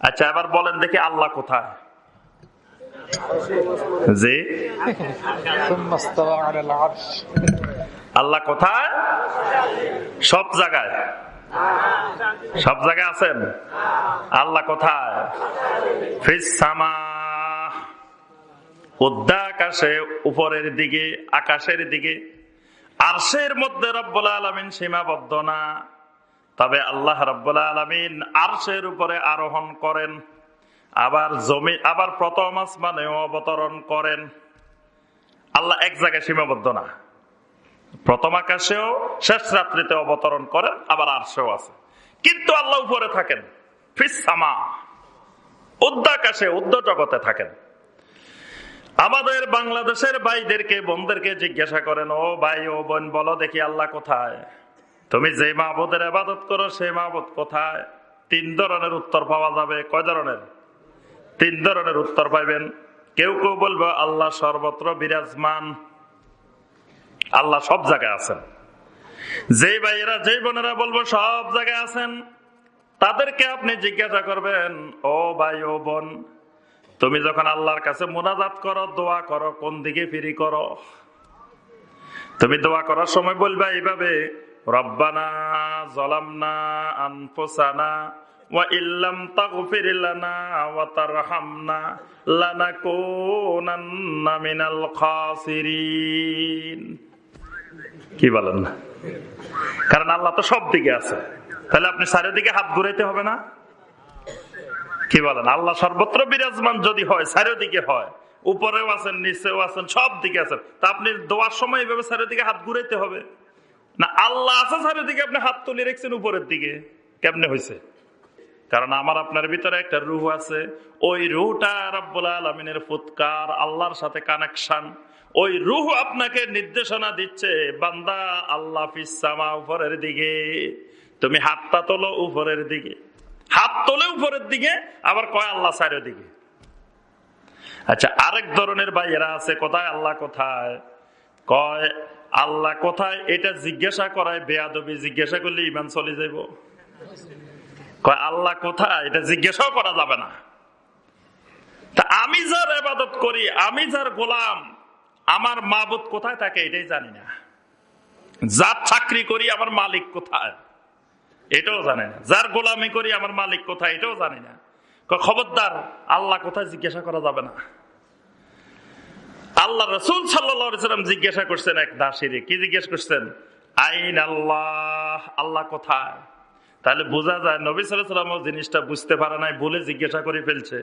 আচ্ছা এবার বলেন দেখি আল্লাহ কোথায়? আল্লাহ কোথায়? সব জায়গায়। সব জায়গায় আছেন? আল্লাহ কোথায়? ফিস সামা উদ্যা আকাশে উপরের দিকে, আকাশের দিকে। আরশের মধ্যে রব্বুল আলমিন সীমাবদ্ধ না। তবে আল্লাহ রব্বুল আলমিন আরশের উপরে আরোহণ করেন, আবার জমি, আবার প্রথম আসমানেও অবতরণ করেন। আল্লাহ এক জায়গায় সীমাবদ্ধ না। প্রথম আকাশেও, শেষ রাত্রিতে অবতরণ করেন, আবার আরশেও আছে। কিন্তু আল্লাহ উপরে থাকেন ফিসামা উদ্যাকাশে উদ্য জগতে থাকেন। আমাদের বাংলাদেশের ভাইদেরকে, বোনদেরকে জিজ্ঞাসা করেন, ও ভাই, ও বোন, বলো দেখি আল্লাহ কোথায়? তুমি যে মাহবুদের আবাদত করো সেই মাহবুদ কোথায়? তিন ধরনের উত্তর পাওয়া যাবে। কয় ধরনের? তিন ধরনের উত্তর পাইবেন। কেউ কেউ বলব, আল্লাহ সর্বত্র বিরাজমান। আল্লাহ সব জায়গায় আছেন। যে ভাইয়েরা, যে বোনেরা বলব, সব জায়গায় আছেন। তাদেরকে আপনি জিজ্ঞাসা করবেন, ও ভাই, ও বোন তুমি যখন আল্লাহর কাছে মোনাজাত করো, দোয়া করো, কোন দিকে ফিরি করো? তুমি দোয়া করার সময় বলবা এইভাবে, রব্বানা কি বলেন কারণ আল্লাহ তো সব দিকে আছে। তাহলে আপনি চারিদিকে হাত ঘুরাইতে হবে না? কি বলেন? আল্লাহ সর্বত্র বিরাজমান যদি হয়, চারিদিকে হয়, উপরেও আছেন, নিচেও আছেন সব দিকে আছেন, তা আপনি দোয়ার সময় এভাবে চারিদিকে হাত ঘুরাইতে হবে। না, আল্লাহ আছে চারিদিকে, আপনি হাত তুলে রেখেছেন উপরের দিকে। কেমনে হয়েছে কারণ আমার আপনার ভিতরে একটা রুহ আছে। ওই রুহটা রব্বুল আলমিনের ফুৎকার, আল্লাহর সাথে কানেকশন ওই রুহ আপনাকে নির্দেশনা দিচ্ছে, বান্দা, আল্লাহ ফিসামা উপরের দিকে। তুমি হাতটা তোলো উপরের দিকে। হাত তোলে উপরের দিকে, আবার কয় আল্লাহ সাইরের দিকে আচ্ছা আরেক ধরনের ভাইয়েরা আছে, কোথায়? আল্লাহ কোথায়? কয়, আল্লাহ কোথায়? এটা জিজ্ঞাসা করায়, বেয়াদবি জিজ্ঞাসা করলে ইমান চলে যাইব। কয়, আল্লাহ কোথায়? এটা জিজ্ঞাসাও করা যাবে না। তা আমি যার এবাদত করি, আমি যার গোলাম, আমার মাবুদ কোথায় থাকে এটাই জানি না। যার চাকরি করি, আমার মালিক কোথায়? এটাও জানে না। যার গোলামি করি আমার মালিক কোথায়, এটাও জানি না। খবরদার, আল্লাহ কোথায় জিজ্ঞাসা করা যাবে না। আল্লাহ রসুল সাল্লাম জিজ্ঞাসা করছেন এক দাসিরে, কি জিজ্ঞেস করছেন? আইন আল্লাহ আল্লাহ কোথায়? তাহলে বোঝা যায় নবী সাল্লাম জিনিসটা বুঝতে পারে নাই, বলে জিজ্ঞাসা করে ফেলছে।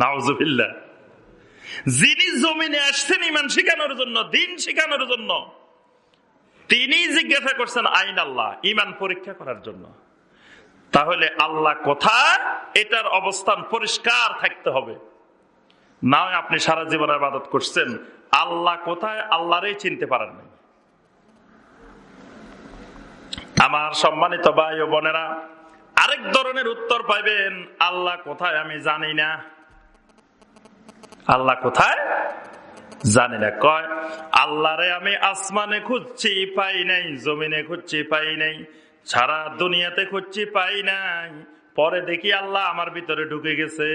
নাওজুবিল্লা যিনি জমিনে আসছেন ইমান শিখানোর জন্য, দিন শিখানোর জন্য তিনি জিজ্ঞাসা করছেন আইন আল্লাহ ইমান পরীক্ষা করার জন্য। তাহলে আল্লাহ কোথায় এটার অবস্থান পরিষ্কার থাকতে হবে। না আপনি সারা জীবন আবাদত করছেন, আল্লাহ কোথায় আল্লাহরই চিনতে পারেন নাই। আমার সম্মানিত ভাই ও বোনেরা, আরেক ধরনের উত্তর পাইবেন, আল্লাহ কোথায় আমি জানি না। আল্লাহ কোথায় জানি না। কয়, আল্লাহরে আমি আসমানে খুঁজছি, পাই নাই, জমিনে খুঁজছি, পাই নাই। সারা দুনিয়াতে খুঁজছি পাই নাই। পরে দেখি আল্লাহ আমার ভিতরে ঢুকে গেছে।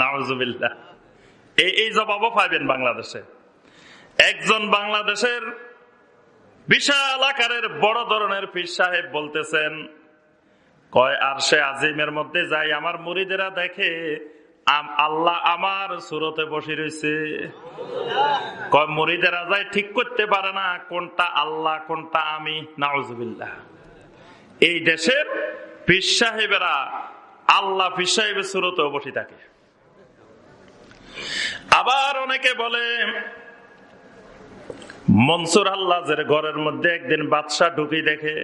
নাওজুবিল্লাহ এই এই জবাবও পাইবেন বাংলাদেশে। একজন বাংলাদেশের বিশাল আকারের বড় ধরনের পীর সাহেব বলতেছেন, কয়, আর সে আজিমের মধ্যে যাই আমার মুড়িদেরা দেখে আল্লাহ আমার সুরতে বসে রয়েছে। মুড়িদেরা যায় ঠিক করতে পারে না, কোনটা আল্লাহ, কোনটা আমি নাওজবিল্লাহ এই দেশের পীর সাহেবেরা আল্লাহ পীর সাহেবের সুরতেও বসে থাকে। আবার অনেকে বলে, মনসুর হাল্লাজের ঘরের মধ্যে একদিন বাদশাহ ঢুকি দেখে,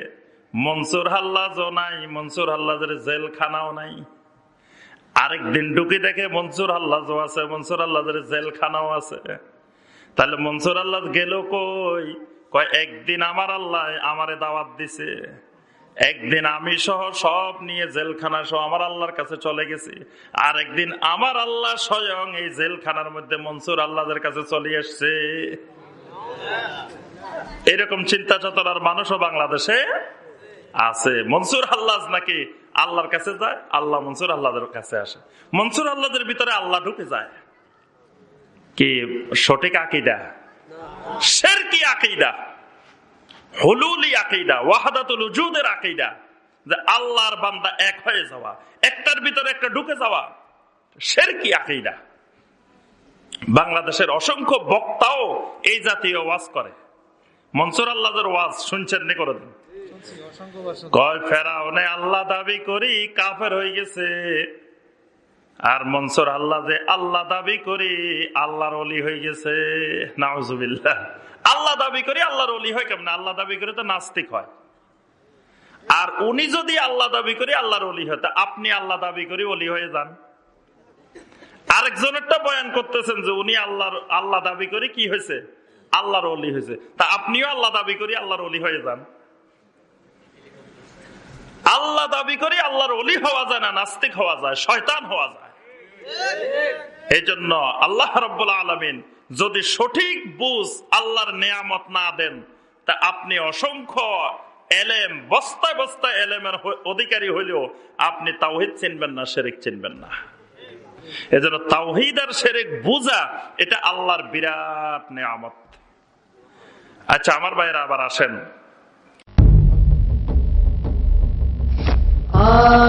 মনসুর হাল্লাজও নাই, মনসুর হাল্লাজের জেলখানাও নাই। আরেকদিন ঢুকি দেখে, মনসুর হাল্লাজও আছে, মনসুর হাল্লাজের জেলখানাও আছে। তাহলে মনসুর আল্লাহ গেল কই? কয়, একদিন আমার আল্লাহ আমারে দাওয়াত দিছে। একদিন আমি সহ সব নিয়ে জেলখানা সহ আমার আল্লাহর কাছে চলে গেছি। আর একদিন আমার আল্লাহ স্বয়ং এই জেলখানার মধ্যে মনসুর আল্লাহদের কাছে চলে এসছে। এরকম চিন্তা চেতনার মানুষও বাংলাদেশে আছে। মনসুর আল্লাহ নাকি আল্লাহর কাছে যায়? আল্লাহ মনসুর আল্লাহদের কাছে আসে। মনসুর আল্লাহদের ভিতরে আল্লাহ ঢুকে যায়। কি সঠিক আকিদা? শের কি আকিদা। হলুলি আকিদা ওয়াহাদাতুল উজুদের আকিদা। যে আল্লাহর বান্দা এক হয়ে যাওয়া একটার ভিতরে একটা ঢুকে যাওয়া শের কি আকিদা। বাংলাদেশের অসংখ্য বক্তাও এই জাতীয় ওয়াজ করে। মনসুর আল্লাহদের ওয়াজ শুনছেন নি করে দিন কয় ফেরাউনে আল্লাহ দাবি করি কাফের হয়ে গেছে। আর মনসুর আল্লাহ যে আল্লাহ দাবি করি, আল্লাহর অলি হয়ে গেছে। নাউজুবিল্লাহ। আল্লাহ দাবি করি, আল্লাহর অলি হয় কেমন? আল্লাহ দাবি করে তো নাস্তিক হয়। আর উনি যদি আল্লাহ দাবি করি, আল্লাহর অলি হয়। তা আপনি আল্লাহ দাবি করি অলি হয়ে যান। আরেকজনেরটা বয়ান করতেছেন যে উনি আল্লাহর, আল্লাহ দাবি করি, কি হয়েছে? আল্লাহর অলি হয়েছে। তা আপনিও আল্লাহ দাবি করি, আল্লাহর অলি হয়ে যান। আল্লাহ দাবি করি, আল্লাহর অলি হওয়া যায় না, নাস্তিক হওয়া যায়, শয়তান হওয়া যায়। এই জন্য আল্লাহ রব্বুল আলমিন যদি সঠিক বুঝ আল্লাহর নিয়ামত না দেন, তা আপনি অসংখ্য এলেম, বস্তায় বস্তায় এলেমের অধিকারী হইলেও আপনি তাওহিদ চিনবেন না, শেরিক চিনবেন না। এজন্য তাওহিদ আর শেরেক বুঝা, এটা আল্লাহর বিরাট নিয়ামত। আচ্ছা আমার ভাইরা আবার আসেন। আ